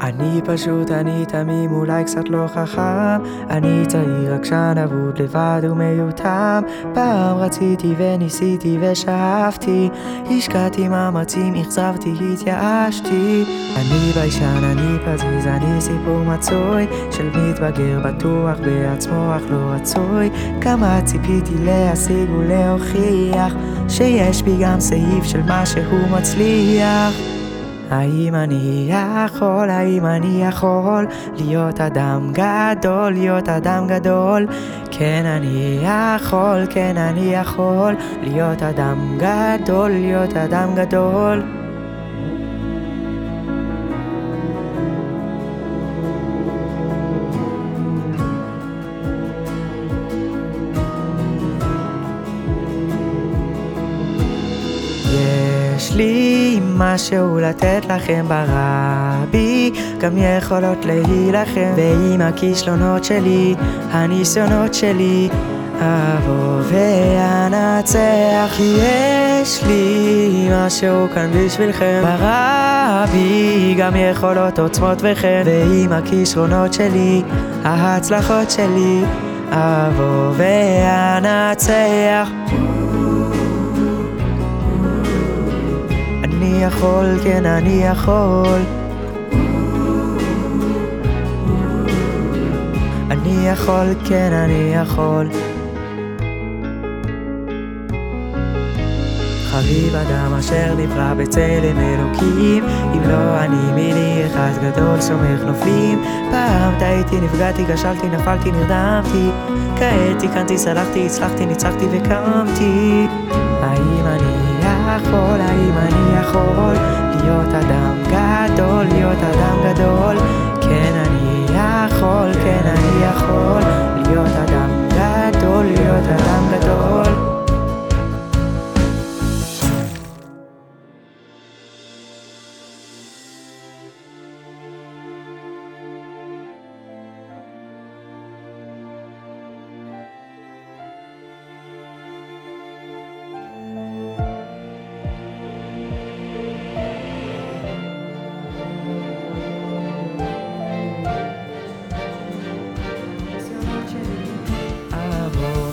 אני פשוט, אני תמים, אולי קצת לא חכם. אני צעיר, עקשן, אבוד, לבד ומיותם. פעם רציתי וניסיתי ושאפתי. השקעתי מאמצים, אכזבתי, התייאשתי. אני ביישן, אני פזיז, אני סיפור מצוי. של מתבגר בטוח בעצמו אך לא רצוי. כמה ציפיתי להשיג ולהוכיח שיש בי גם סעיף של מה שהוא מצליח האם אני יכול, האם אני יכול להיות אדם גדול, להיות אדם גדול? כן אני יכול, כן אני יכול להיות אדם גדול, להיות אדם גדול לי משהו לתת לכם ברבי גם יכולות להילחם. ועם הכישלונות שלי, הניסיונות שלי אבוא ואנצח. כי יש לי משהו כאן בשבילכם. ברבי גם יכולות עוצמות וחן ועם הכישרונות שלי, ההצלחות שלי אבוא ואנצח יכול, כן אני יכול. אני יכול, כן אני יכול. חביב אדם אשר נברא בצלם אלוקים. אם לא אני מיני אחד גדול סומך נופלים פעם טעיתי, נפגעתי, כשלתי, נפלתי, נרדמתי. כעת תיקנתי, סלחתי, הצלחתי, ניצחתי וקמתי יכול, האם אני יכול להיות אדם גדול, להיות אדם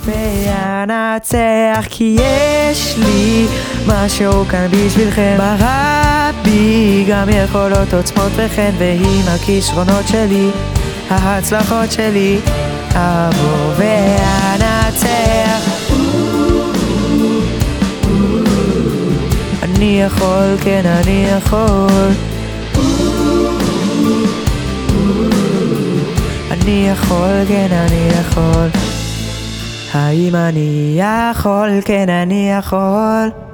ואנצח כי יש לי משהו כאן בשבילכם. ברבי גם יכולות עוצמות וחן ועם הכישרונות שלי ההצלחות שלי. אבוא ואנצח אני יכול, כן אני יכול. אני יכול, כן אני יכול האם אני יכול? כן אני יכול